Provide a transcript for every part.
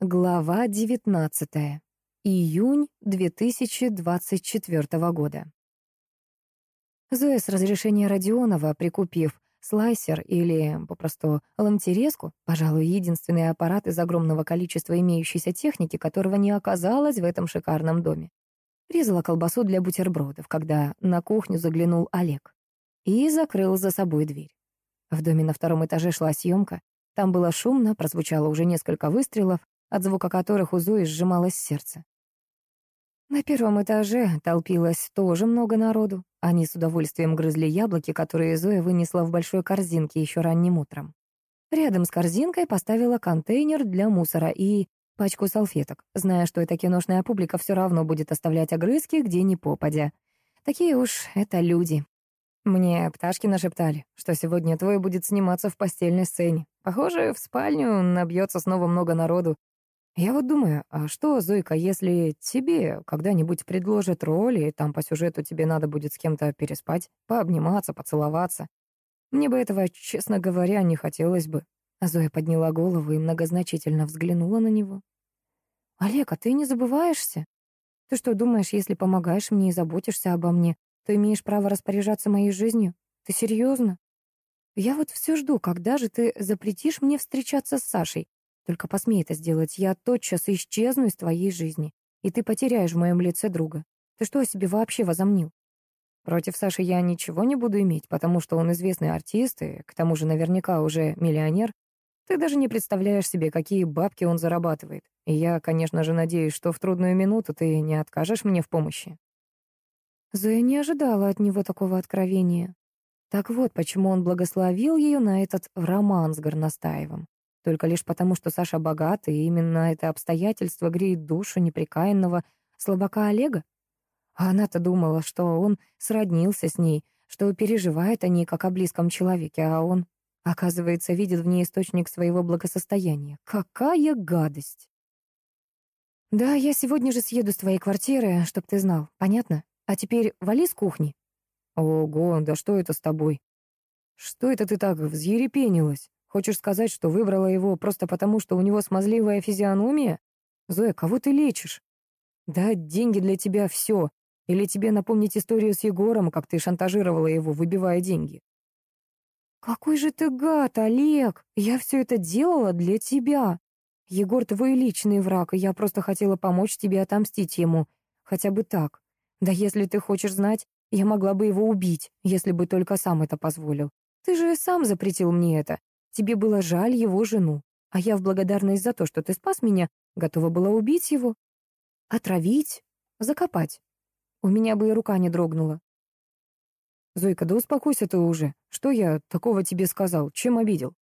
Глава 19. Июнь 2024 года. Зоя с разрешения Родионова, прикупив слайсер или попросту ламтерезку, пожалуй, единственный аппарат из огромного количества имеющейся техники, которого не оказалось в этом шикарном доме. Резала колбасу для бутербродов, когда на кухню заглянул Олег и закрыл за собой дверь. В доме на втором этаже шла съемка. Там было шумно, прозвучало уже несколько выстрелов, от звука которых у Зои сжималось сердце. На первом этаже толпилось тоже много народу. Они с удовольствием грызли яблоки, которые Зоя вынесла в большой корзинке еще ранним утром. Рядом с корзинкой поставила контейнер для мусора и пачку салфеток, зная, что эта киношная публика все равно будет оставлять огрызки где ни попадя. Такие уж это люди. Мне пташки нашептали, что сегодня твой будет сниматься в постельной сцене. Похоже, в спальню набьется снова много народу, я вот думаю, а что, Зойка, если тебе когда-нибудь предложат роль, и там по сюжету тебе надо будет с кем-то переспать, пообниматься, поцеловаться? Мне бы этого, честно говоря, не хотелось бы. Зоя подняла голову и многозначительно взглянула на него. «Олег, а ты не забываешься? Ты что, думаешь, если помогаешь мне и заботишься обо мне, то имеешь право распоряжаться моей жизнью? Ты серьезно? Я вот все жду, когда же ты запретишь мне встречаться с Сашей, только посмей это сделать, я тотчас исчезну из твоей жизни, и ты потеряешь в моем лице друга. Ты что о себе вообще возомнил? Против Саши я ничего не буду иметь, потому что он известный артист и, к тому же, наверняка уже миллионер. Ты даже не представляешь себе, какие бабки он зарабатывает. И я, конечно же, надеюсь, что в трудную минуту ты не откажешь мне в помощи». Зоя не ожидала от него такого откровения. Так вот, почему он благословил ее на этот роман с Горностаевым. Только лишь потому, что Саша богат, и именно это обстоятельство греет душу неприкаянного слабака Олега? А она-то думала, что он сроднился с ней, что переживает о ней как о близком человеке, а он, оказывается, видит в ней источник своего благосостояния. Какая гадость! Да, я сегодня же съеду с твоей квартиры, чтоб ты знал, понятно? А теперь вали с кухни. Ого, да что это с тобой? Что это ты так взъерепенилась? Хочешь сказать, что выбрала его просто потому, что у него смазливая физиономия? Зоя, кого ты лечишь? Да, деньги для тебя все. Или тебе напомнить историю с Егором, как ты шантажировала его, выбивая деньги? Какой же ты гад, Олег! Я все это делала для тебя. Егор твой личный враг, и я просто хотела помочь тебе отомстить ему. Хотя бы так. Да если ты хочешь знать, я могла бы его убить, если бы только сам это позволил. Ты же сам запретил мне это. Тебе было жаль его жену, а я в благодарность за то, что ты спас меня, готова была убить его, отравить, закопать. У меня бы и рука не дрогнула. Зойка, да успокойся ты уже. Что я такого тебе сказал? Чем обидел?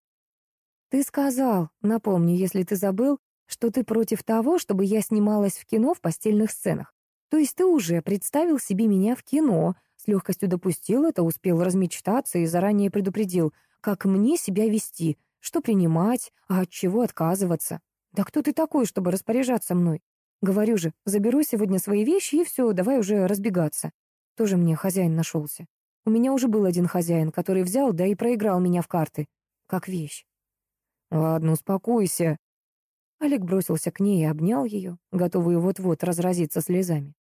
Ты сказал, напомни, если ты забыл, что ты против того, чтобы я снималась в кино в постельных сценах. То есть ты уже представил себе меня в кино, с легкостью допустил это, успел размечтаться и заранее предупредил — как мне себя вести, что принимать, а от чего отказываться. Да кто ты такой, чтобы распоряжаться мной? Говорю же, заберу сегодня свои вещи и все, давай уже разбегаться. Тоже мне хозяин нашелся. У меня уже был один хозяин, который взял, да и проиграл меня в карты. Как вещь. Ладно, успокойся. Олег бросился к ней и обнял ее, готовый вот-вот разразиться слезами.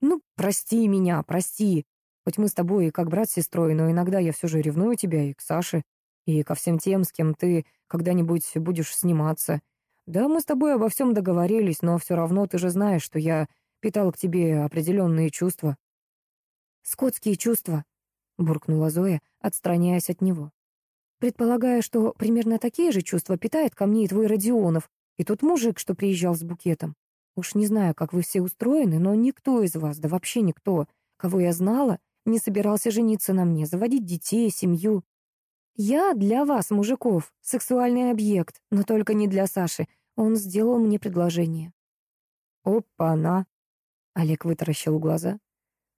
«Ну, прости меня, прости. Хоть мы с тобой и как брат с сестрой, но иногда я все же ревную тебя и к Саше, и ко всем тем, с кем ты когда-нибудь будешь сниматься. Да, мы с тобой обо всем договорились, но все равно ты же знаешь, что я питал к тебе определенные чувства». «Скотские чувства», — буркнула Зоя, отстраняясь от него. «Предполагая, что примерно такие же чувства питает ко мне и твой Родионов, и тот мужик, что приезжал с букетом. Уж не знаю, как вы все устроены, но никто из вас, да вообще никто, кого я знала, не собирался жениться на мне, заводить детей, семью. Я для вас, мужиков, сексуальный объект, но только не для Саши. Он сделал мне предложение. Опа-на! Олег вытаращил глаза.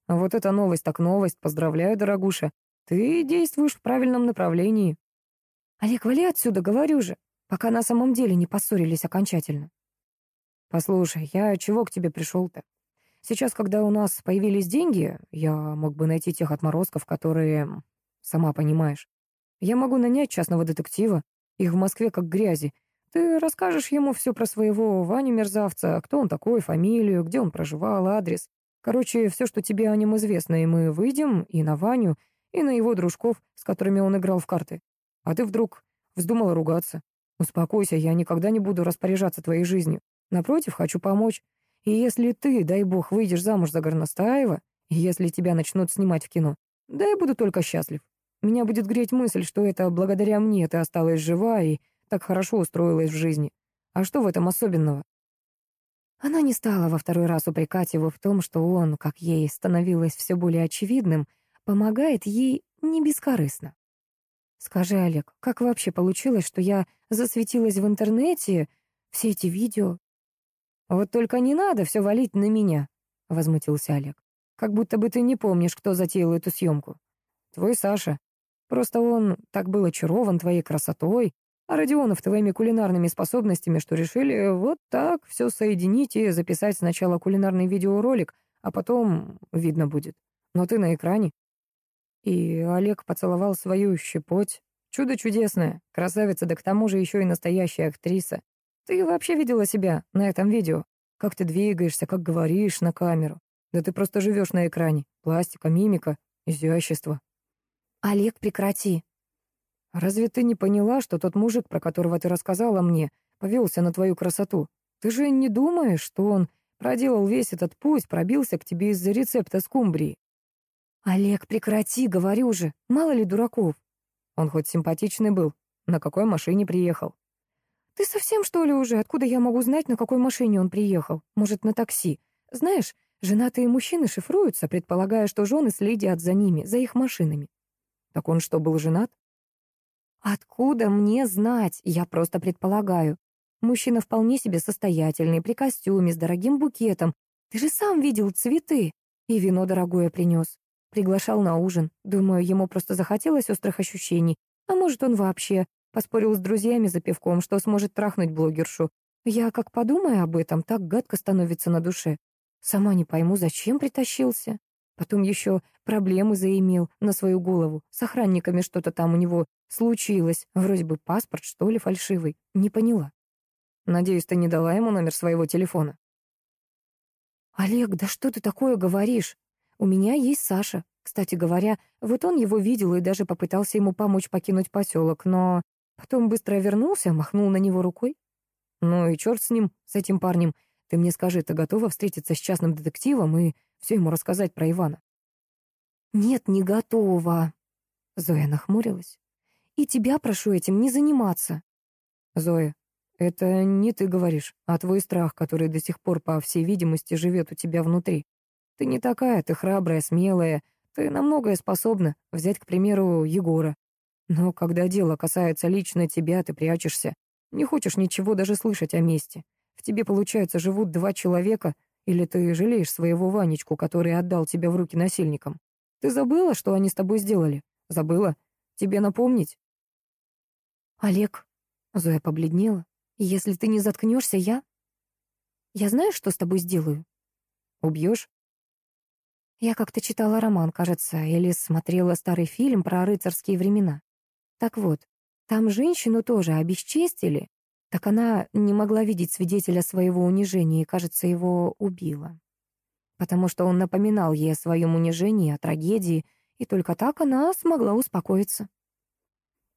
Вот это новость так новость, поздравляю, дорогуша. Ты действуешь в правильном направлении. Олег, вали отсюда, говорю же, пока на самом деле не поссорились окончательно. Послушай, я чего к тебе пришел-то? Сейчас, когда у нас появились деньги, я мог бы найти тех отморозков, которые... Сама понимаешь. Я могу нанять частного детектива. Их в Москве как грязи. Ты расскажешь ему все про своего Ваню-мерзавца, кто он такой, фамилию, где он проживал, адрес. Короче, все, что тебе о нем известно, и мы выйдем и на Ваню, и на его дружков, с которыми он играл в карты. А ты вдруг вздумала ругаться. Успокойся, я никогда не буду распоряжаться твоей жизнью. Напротив, хочу помочь. И если ты, дай бог, выйдешь замуж за Горностаева, и если тебя начнут снимать в кино, да я буду только счастлив. Меня будет греть мысль, что это благодаря мне ты осталась жива и так хорошо устроилась в жизни. А что в этом особенного? Она не стала во второй раз упрекать его в том, что он, как ей становилось все более очевидным, помогает ей не бескорыстно. «Скажи, Олег, как вообще получилось, что я засветилась в интернете, все эти видео?» «Вот только не надо все валить на меня», — возмутился Олег. «Как будто бы ты не помнишь, кто затеял эту съемку. Твой Саша. Просто он так был очарован твоей красотой, а Родионов твоими кулинарными способностями, что решили вот так все соединить и записать сначала кулинарный видеоролик, а потом видно будет. Но ты на экране. И Олег поцеловал свою щепоть. Чудо чудесное, красавица, да к тому же еще и настоящая актриса. Ты вообще видела себя на этом видео? Как ты двигаешься, как говоришь на камеру. Да ты просто живешь на экране. Пластика, мимика, изящество. Олег, прекрати. Разве ты не поняла, что тот мужик, про которого ты рассказала мне, повелся на твою красоту? Ты же не думаешь, что он проделал весь этот путь, пробился к тебе из-за рецепта скумбрии? Олег, прекрати, говорю же, мало ли дураков. Он хоть симпатичный был. На какой машине приехал? Ты совсем, что ли, уже? Откуда я могу знать, на какой машине он приехал? Может, на такси? Знаешь, женатые мужчины шифруются, предполагая, что жены следят за ними, за их машинами. Так он что, был женат? Откуда мне знать? Я просто предполагаю. Мужчина вполне себе состоятельный, при костюме, с дорогим букетом. Ты же сам видел цветы. И вино дорогое принес. Приглашал на ужин. Думаю, ему просто захотелось острых ощущений. А может, он вообще поспорил с друзьями за пивком, что сможет трахнуть блогершу. Я как подумаю об этом, так гадко становится на душе. Сама не пойму, зачем притащился. Потом еще проблемы заимел на свою голову. С охранниками что-то там у него случилось. Вроде бы паспорт, что ли, фальшивый. Не поняла. Надеюсь, ты не дала ему номер своего телефона. Олег, да что ты такое говоришь? У меня есть Саша. Кстати говоря, вот он его видел и даже попытался ему помочь покинуть поселок, но потом быстро вернулся, махнул на него рукой. Ну и черт с ним, с этим парнем. Ты мне скажи, ты готова встретиться с частным детективом и все ему рассказать про Ивана. «Нет, не готова», — Зоя нахмурилась. «И тебя прошу этим не заниматься». «Зоя, это не ты говоришь, а твой страх, который до сих пор, по всей видимости, живет у тебя внутри. Ты не такая, ты храбрая, смелая, ты на многое способна, взять, к примеру, Егора. Но когда дело касается лично тебя, ты прячешься, не хочешь ничего даже слышать о мести. В тебе, получается, живут два человека, или ты жалеешь своего Ванечку, который отдал тебя в руки насильникам? Ты забыла, что они с тобой сделали? Забыла? Тебе напомнить?» «Олег», — Зоя побледнела, — «если ты не заткнешься, я...» «Я знаю, что с тобой сделаю?» «Убьешь?» Я как-то читала роман, кажется, или смотрела старый фильм про рыцарские времена. Так вот, там женщину тоже обесчестили, так она не могла видеть свидетеля своего унижения и, кажется, его убила. Потому что он напоминал ей о своем унижении, о трагедии, и только так она смогла успокоиться.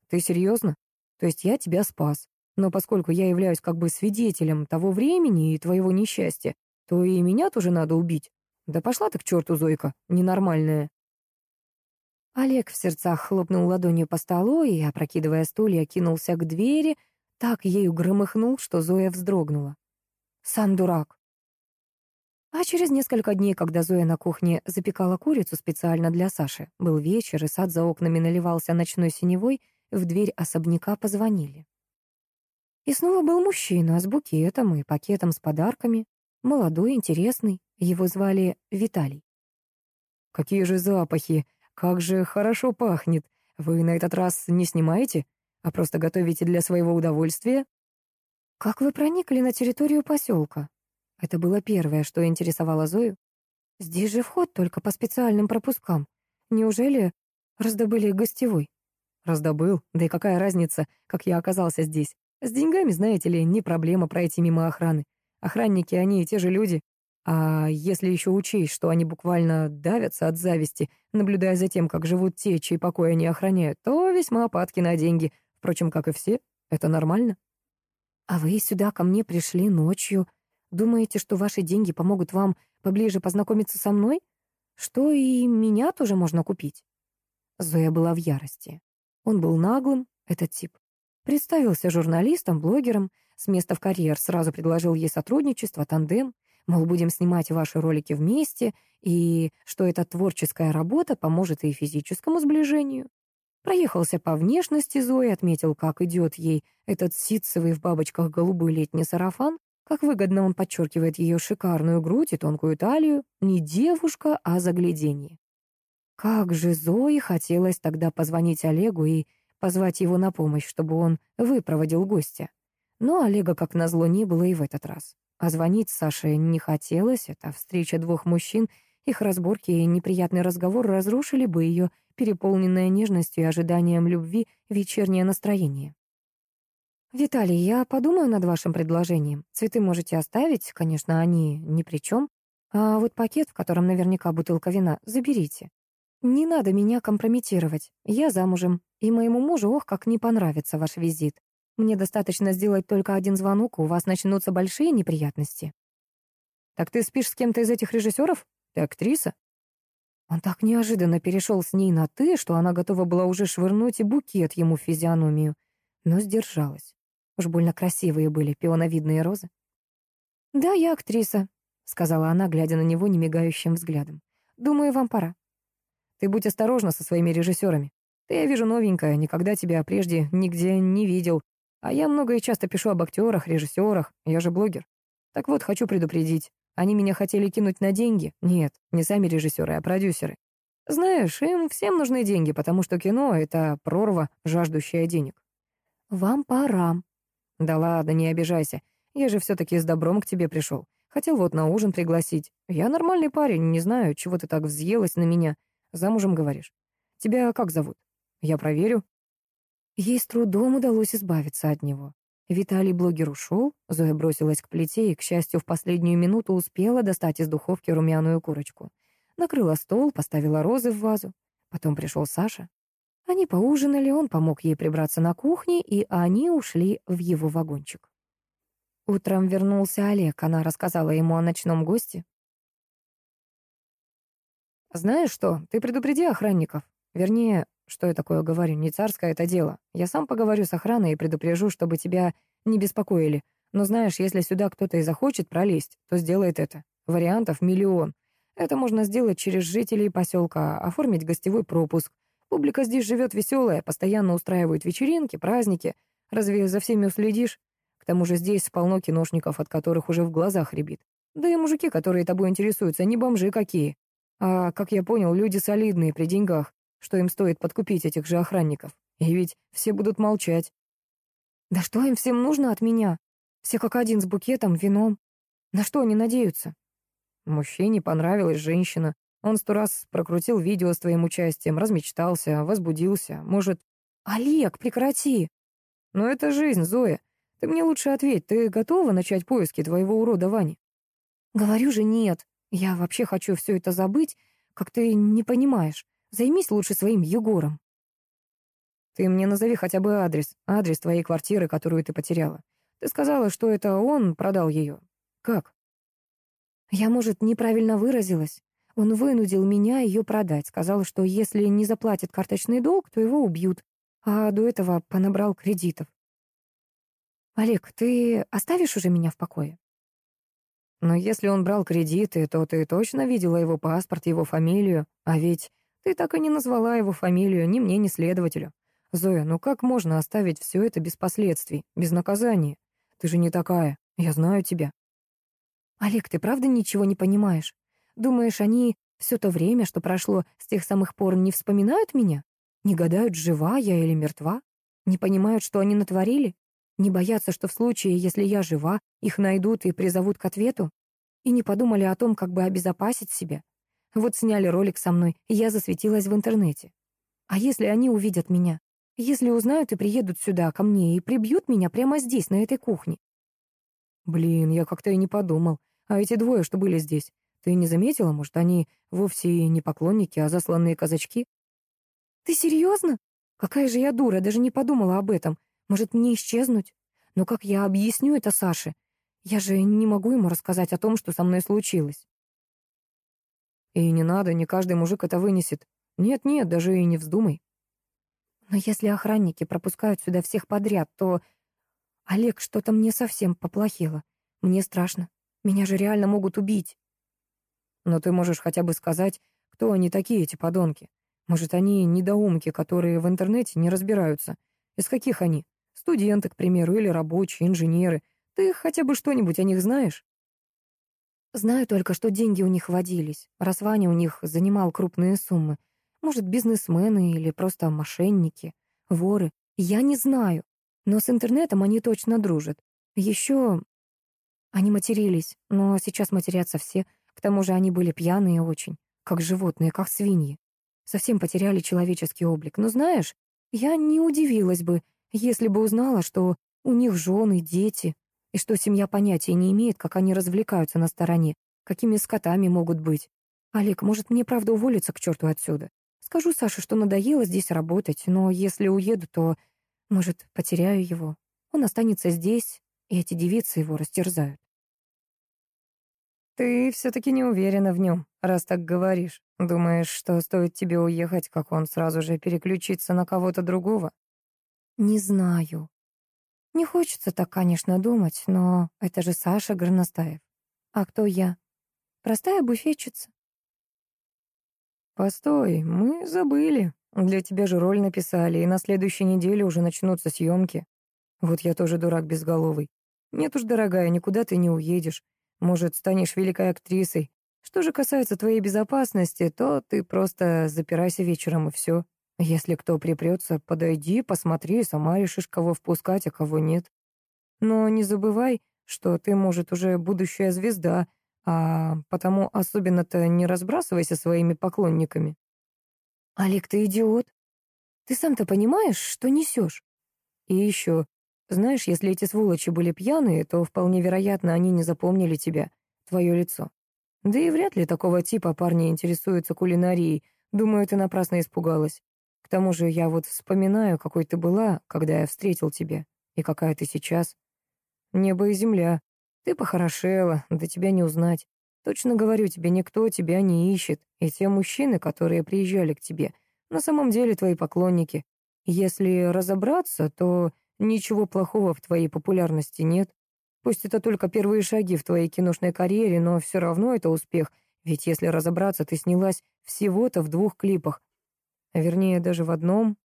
«Ты серьезно? То есть я тебя спас. Но поскольку я являюсь как бы свидетелем того времени и твоего несчастья, то и меня тоже надо убить. Да пошла ты к черту, Зойка, ненормальная». Олег в сердцах хлопнул ладонью по столу и, опрокидывая стулья, кинулся к двери, так ею громыхнул, что Зоя вздрогнула. Сам дурак. А через несколько дней, когда Зоя на кухне запекала курицу специально для Саши, был вечер, и сад за окнами наливался ночной синевой, в дверь особняка позвонили. И снова был мужчина с букетом и пакетом с подарками. Молодой, интересный. Его звали Виталий. «Какие же запахи! Как же хорошо пахнет! Вы на этот раз не снимаете?» а просто готовите для своего удовольствия?» «Как вы проникли на территорию поселка?» Это было первое, что интересовало Зою. «Здесь же вход только по специальным пропускам. Неужели раздобыли гостевой?» «Раздобыл. Да и какая разница, как я оказался здесь? С деньгами, знаете ли, не проблема пройти мимо охраны. Охранники, они и те же люди. А если еще учесть, что они буквально давятся от зависти, наблюдая за тем, как живут те, чей покой они охраняют, то весьма опадки на деньги. Впрочем, как и все, это нормально. А вы сюда ко мне пришли ночью. Думаете, что ваши деньги помогут вам поближе познакомиться со мной? Что и меня тоже можно купить? Зоя была в ярости. Он был наглым, этот тип. Представился журналистом, блогером, с места в карьер сразу предложил ей сотрудничество, тандем, мол, будем снимать ваши ролики вместе, и что эта творческая работа поможет и физическому сближению. Проехался по внешности Зои, отметил, как идет ей этот ситцевый в бабочках голубой летний сарафан, как выгодно он подчеркивает ее шикарную грудь и тонкую талию. Не девушка, а загляденье. Как же Зои хотелось тогда позвонить Олегу и позвать его на помощь, чтобы он выпроводил гостя. Но Олега, как назло, не было и в этот раз. А звонить Саше не хотелось, это встреча двух мужчин, их разборки и неприятный разговор разрушили бы ее переполненное нежностью и ожиданием любви вечернее настроение. «Виталий, я подумаю над вашим предложением. Цветы можете оставить, конечно, они ни при чем. А вот пакет, в котором наверняка бутылка вина, заберите. Не надо меня компрометировать. Я замужем, и моему мужу, ох, как не понравится ваш визит. Мне достаточно сделать только один звонок, у вас начнутся большие неприятности. Так ты спишь с кем-то из этих режиссеров? Ты актриса? Он так неожиданно перешел с ней на «ты», что она готова была уже швырнуть и букет ему в физиономию, но сдержалась. Уж больно красивые были пионовидные розы. «Да, я актриса», — сказала она, глядя на него немигающим взглядом. «Думаю, вам пора». Ты будь осторожна со своими режиссерами. Ты, я вижу, новенькая, никогда тебя прежде нигде не видел. А я много и часто пишу об актерах, режиссерах, я же блогер. Так вот, хочу предупредить. Они меня хотели кинуть на деньги? Нет, не сами режиссеры, а продюсеры. Знаешь, им всем нужны деньги, потому что кино — это прорва, жаждущая денег. Вам пора. Да ладно, не обижайся. Я же все-таки с добром к тебе пришел. Хотел вот на ужин пригласить. Я нормальный парень, не знаю, чего ты так взъелась на меня. Замужем, говоришь? Тебя как зовут? Я проверю. Ей с трудом удалось избавиться от него. Виталий блогер ушел, Зоя бросилась к плите и, к счастью, в последнюю минуту успела достать из духовки румяную курочку. Накрыла стол, поставила розы в вазу. Потом пришел Саша. Они поужинали, он помог ей прибраться на кухне, и они ушли в его вагончик. Утром вернулся Олег, она рассказала ему о ночном госте, «Знаешь что, ты предупреди охранников. Вернее, что я такое говорю, не царское это дело. Я сам поговорю с охраной и предупрежу, чтобы тебя не беспокоили. Но знаешь, если сюда кто-то и захочет пролезть, то сделает это. Вариантов миллион. Это можно сделать через жителей поселка, оформить гостевой пропуск. Публика здесь живет веселая, постоянно устраивают вечеринки, праздники. Разве за всеми уследишь? К тому же здесь полно киношников, от которых уже в глазах рябит. Да и мужики, которые тобой интересуются, не бомжи какие. А, как я понял, люди солидные при деньгах, что им стоит подкупить этих же охранников. И ведь все будут молчать. Да что им всем нужно от меня? Все как один с букетом, вином. На что они надеются? Мужчине понравилась женщина. Он сто раз прокрутил видео с твоим участием, размечтался, возбудился. Может... Олег, прекрати! Но это жизнь, Зоя. Ты мне лучше ответь, ты готова начать поиски твоего урода Вани? Говорю же, нет. Я вообще хочу все это забыть, как ты не понимаешь. Займись лучше своим Егором. Ты мне назови хотя бы адрес, адрес твоей квартиры, которую ты потеряла. Ты сказала, что это он продал ее. Как? Я, может, неправильно выразилась. Он вынудил меня ее продать. Сказал, что если не заплатит карточный долг, то его убьют. А до этого понабрал кредитов. Олег, ты оставишь уже меня в покое? Но если он брал кредиты, то ты точно видела его паспорт, его фамилию. А ведь ты так и не назвала его фамилию ни мне, ни следователю. Зоя, ну как можно оставить все это без последствий, без наказания? Ты же не такая. Я знаю тебя. Олег, ты правда ничего не понимаешь? Думаешь, они все то время, что прошло с тех самых пор, не вспоминают меня? Не гадают, жива я или мертва? Не понимают, что они натворили? Не боятся, что в случае, если я жива, их найдут и призовут к ответу? И не подумали о том, как бы обезопасить себя? Вот сняли ролик со мной, и я засветилась в интернете. А если они увидят меня? Если узнают и приедут сюда, ко мне, и прибьют меня прямо здесь, на этой кухне. Блин, я как-то и не подумал. А эти двое, что были здесь, ты не заметила, может, они вовсе не поклонники, а засланные казачки? Ты серьезно? Какая же я дура, даже не подумала об этом. Может, мне исчезнуть? Но как я объясню это Саше? Я же не могу ему рассказать о том, что со мной случилось. И не надо, не каждый мужик это вынесет. Нет-нет, даже и не вздумай. Но если охранники пропускают сюда всех подряд, то... Олег, что-то мне совсем поплохело. Мне страшно. Меня же реально могут убить. Но ты можешь хотя бы сказать, кто они такие, эти подонки. Может, они недоумки, которые в интернете не разбираются. Из каких они? Студенты, к примеру, или рабочие, инженеры. Ты хотя бы что-нибудь о них знаешь? Знаю только, что деньги у них водились, раз Ваня у них занимал крупные суммы. Может, бизнесмены или просто мошенники, воры. Я не знаю. Но с интернетом они точно дружат. Еще они матерились, но сейчас матерятся все. К тому же они были пьяные очень, как животные, как свиньи. Совсем потеряли человеческий облик. Но знаешь, я не удивилась бы, если бы узнала, что у них жены, дети, и что семья понятия не имеет, как они развлекаются на стороне, какими скотами могут быть. Олег, может, мне правда уволиться к черту отсюда? Скажу Саше, что надоело здесь работать, но если уеду, то, может, потеряю его. Он останется здесь, и эти девицы его растерзают. Ты все-таки не уверена в нем, раз так говоришь. Думаешь, что стоит тебе уехать, как он сразу же переключится на кого-то другого? Не знаю. Не хочется так, конечно, думать, но это же Саша Горностаев. А кто я? Простая буфетчица. «Постой, мы забыли. Для тебя же роль написали, и на следующей неделе уже начнутся съемки. Вот я тоже дурак безголовый. Нет уж, дорогая, никуда ты не уедешь. Может, станешь великой актрисой. Что же касается твоей безопасности, то ты просто запирайся вечером и все. Если кто припрется, подойди, посмотри, сама решишь, кого впускать, а кого нет. Но не забывай, что ты, может, уже будущая звезда, а потому особенно-то не разбрасывайся своими поклонниками. Олег, ты идиот. Ты сам-то понимаешь, что несешь? И еще, знаешь, если эти сволочи были пьяные, то вполне вероятно, они не запомнили тебя, твое лицо. Да и вряд ли такого типа парни интересуются кулинарией. Думаю, ты напрасно испугалась. К тому же я вот вспоминаю, какой ты была, когда я встретил тебя, и какая ты сейчас. Небо и земля. Ты похорошела, да тебя не узнать. Точно говорю тебе, никто тебя не ищет. И те мужчины, которые приезжали к тебе, на самом деле твои поклонники. Если разобраться, то ничего плохого в твоей популярности нет. Пусть это только первые шаги в твоей киношной карьере, но все равно это успех. Ведь если разобраться, ты снялась всего-то в двух клипах. Вернее, даже в одном.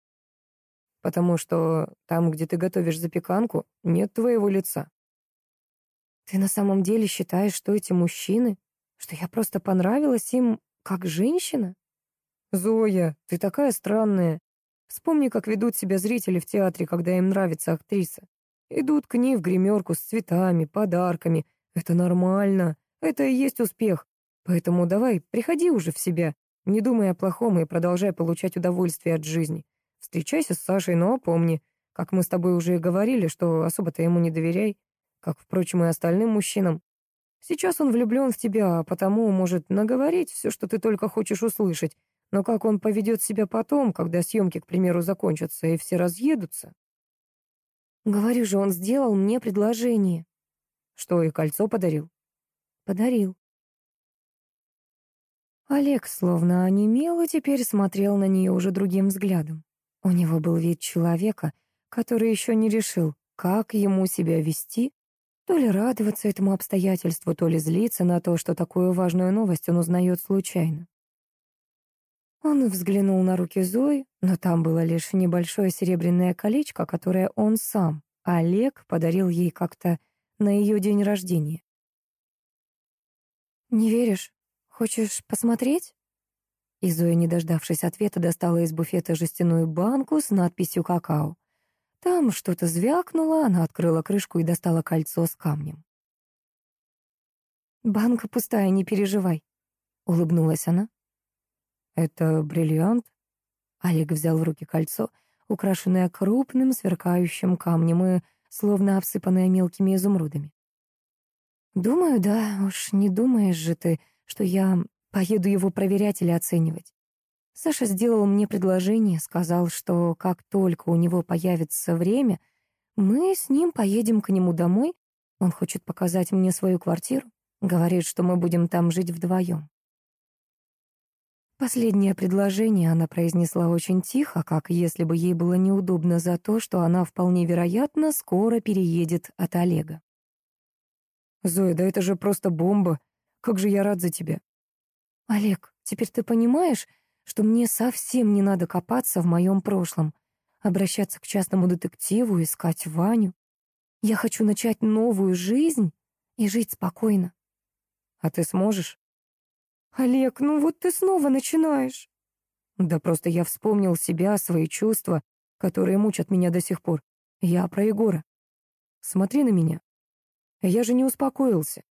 Потому что там, где ты готовишь запеканку, нет твоего лица. Ты на самом деле считаешь, что эти мужчины, что я просто понравилась им как женщина? Зоя, ты такая странная. Вспомни, как ведут себя зрители в театре, когда им нравится актриса. Идут к ней в гримерку с цветами, подарками. Это нормально. Это и есть успех. Поэтому давай, приходи уже в себя. Не думай о плохом и продолжай получать удовольствие от жизни. Встречайся с Сашей, но помни, как мы с тобой уже и говорили, что особо-то ему не доверяй как, впрочем, и остальным мужчинам. Сейчас он влюблен в тебя, а потому может наговорить все, что ты только хочешь услышать. Но как он поведет себя потом, когда съемки, к примеру, закончатся и все разъедутся? Говорю же, он сделал мне предложение. Что, и кольцо подарил? Подарил. Олег словно онемел и теперь смотрел на нее уже другим взглядом. У него был вид человека, который еще не решил, как ему себя вести то ли радоваться этому обстоятельству, то ли злиться на то, что такую важную новость он узнает случайно. Он взглянул на руки Зои, но там было лишь небольшое серебряное колечко, которое он сам, Олег, подарил ей как-то на ее день рождения. «Не веришь? Хочешь посмотреть?» И Зоя, не дождавшись ответа, достала из буфета жестяную банку с надписью «Какао». Там что-то звякнуло, она открыла крышку и достала кольцо с камнем. «Банка пустая, не переживай», — улыбнулась она. «Это бриллиант?» Олег взял в руки кольцо. украшенная крупным сверкающим камнем и словно обсыпанная мелкими изумрудами. Думаю, да, уж не думаешь же ты, что я поеду его проверять или оценивать. Саша сделал мне предложение, сказал, что как только у него появится время, мы с ним поедем к нему домой. Он хочет показать мне свою квартиру. Говорит, что мы будем там жить вдвоем. Последнее предложение она произнесла очень тихо, как если бы ей было неудобно за то, что она вполне вероятно скоро переедет от Олега. «Зоя, да это же просто бомба. Как же я рад за тебя». «Олег, теперь ты понимаешь, что мне совсем не надо копаться в моем прошлом, обращаться к частному детективу, искать Ваню. Я хочу начать новую жизнь и жить спокойно». «А ты сможешь?» «Олег, ну вот ты снова начинаешь». «Да просто я вспомнил себя, свои чувства, которые мучат меня до сих пор. Я про Егора. Смотри на меня. Я же не успокоился.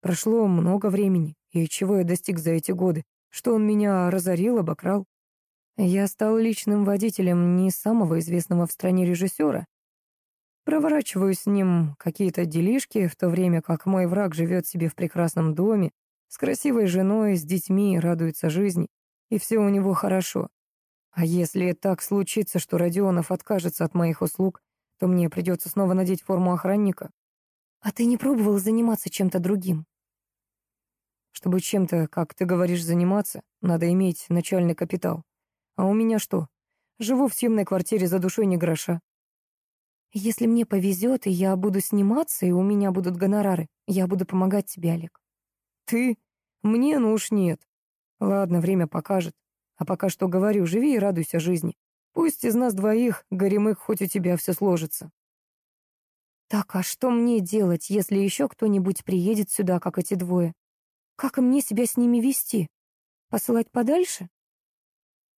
Прошло много времени, и чего я достиг за эти годы? Что он меня разорил, обокрал? Я стал личным водителем не самого известного в стране режиссера. Проворачиваю с ним какие-то делишки, в то время как мой враг живет себе в прекрасном доме, с красивой женой, с детьми, радуется жизни, и все у него хорошо. А если так случится, что Родионов откажется от моих услуг, то мне придется снова надеть форму охранника. А ты не пробовал заниматься чем-то другим? Чтобы чем-то, как ты говоришь, заниматься, надо иметь начальный капитал. А у меня что? Живу в съемной квартире за душой не гроша. Если мне повезет, и я буду сниматься, и у меня будут гонорары, я буду помогать тебе, Олег. Ты? Мне, ну уж нет. Ладно, время покажет. А пока что говорю, живи и радуйся жизни. Пусть из нас двоих, горемых, хоть у тебя все сложится. Так, а что мне делать, если еще кто-нибудь приедет сюда, как эти двое? Как мне себя с ними вести? Посылать подальше?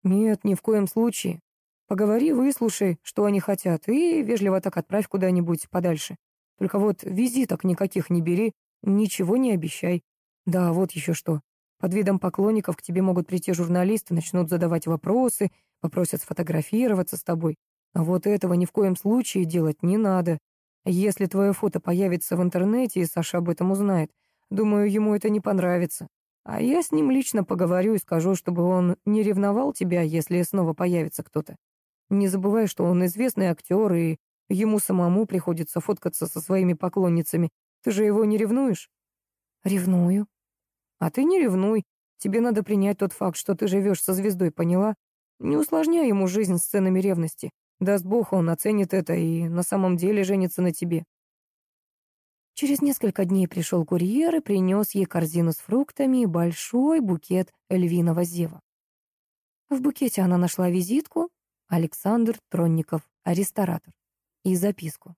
Нет, ни в коем случае. Поговори, выслушай, что они хотят, и вежливо так отправь куда-нибудь подальше. Только вот визиток никаких не бери, ничего не обещай. Да, вот еще что. Под видом поклонников к тебе могут прийти журналисты, начнут задавать вопросы, попросят сфотографироваться с тобой. А вот этого ни в коем случае делать не надо. Если твое фото появится в интернете, и Саша об этом узнает, думаю, ему это не понравится. А я с ним лично поговорю и скажу, чтобы он не ревновал тебя, если снова появится кто-то. Не забывай, что он известный актер, и ему самому приходится фоткаться со своими поклонницами. Ты же его не ревнуешь? Ревную. А ты не ревнуй. Тебе надо принять тот факт, что ты живешь со звездой, поняла? Не усложняй ему жизнь сценами ревности. Даст бог, он оценит это и на самом деле женится на тебе. Через несколько дней пришел курьер и принес ей корзину с фруктами и большой букет львиного зева. В букете она нашла визитку «Александр Тронников, ресторатор» и записку.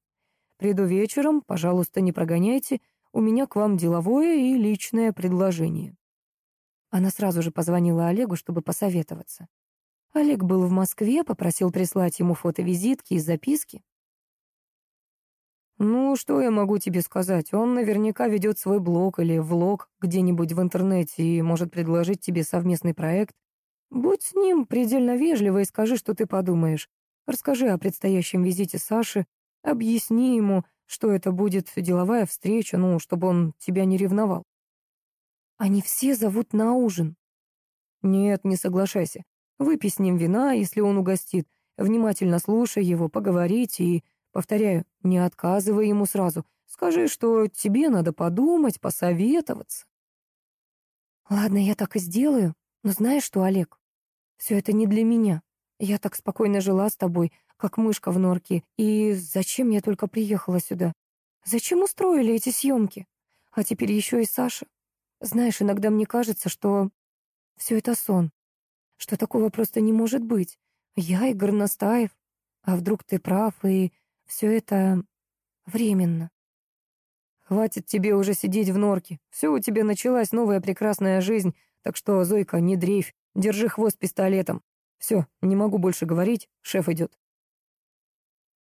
«Приду вечером, пожалуйста, не прогоняйте, у меня к вам деловое и личное предложение». Она сразу же позвонила Олегу, чтобы посоветоваться. Олег был в Москве, попросил прислать ему фото-визитки и записки. «Ну, что я могу тебе сказать? Он наверняка ведет свой блог или влог где-нибудь в интернете и может предложить тебе совместный проект. Будь с ним предельно вежливо и скажи, что ты подумаешь. Расскажи о предстоящем визите Саши, объясни ему, что это будет деловая встреча, ну, чтобы он тебя не ревновал. Они все зовут на ужин. Нет, не соглашайся. Выпей с ним вина, если он угостит. Внимательно слушай его, поговорите и, повторяю, не отказывай ему сразу. Скажи, что тебе надо подумать, посоветоваться. Ладно, я так и сделаю. Но знаешь что, Олег, все это не для меня. Я так спокойно жила с тобой, как мышка в норке. И зачем я только приехала сюда? Зачем устроили эти съемки? А теперь еще и Саша. Знаешь, иногда мне кажется, что все это сон, что такого просто не может быть. Я и Горностаев. А вдруг ты прав, и все это временно? Хватит тебе уже сидеть в норке. Все, у тебя началась новая прекрасная жизнь, так что, Зойка, не дрейфь, держи хвост пистолетом. Все, не могу больше говорить, шеф идет.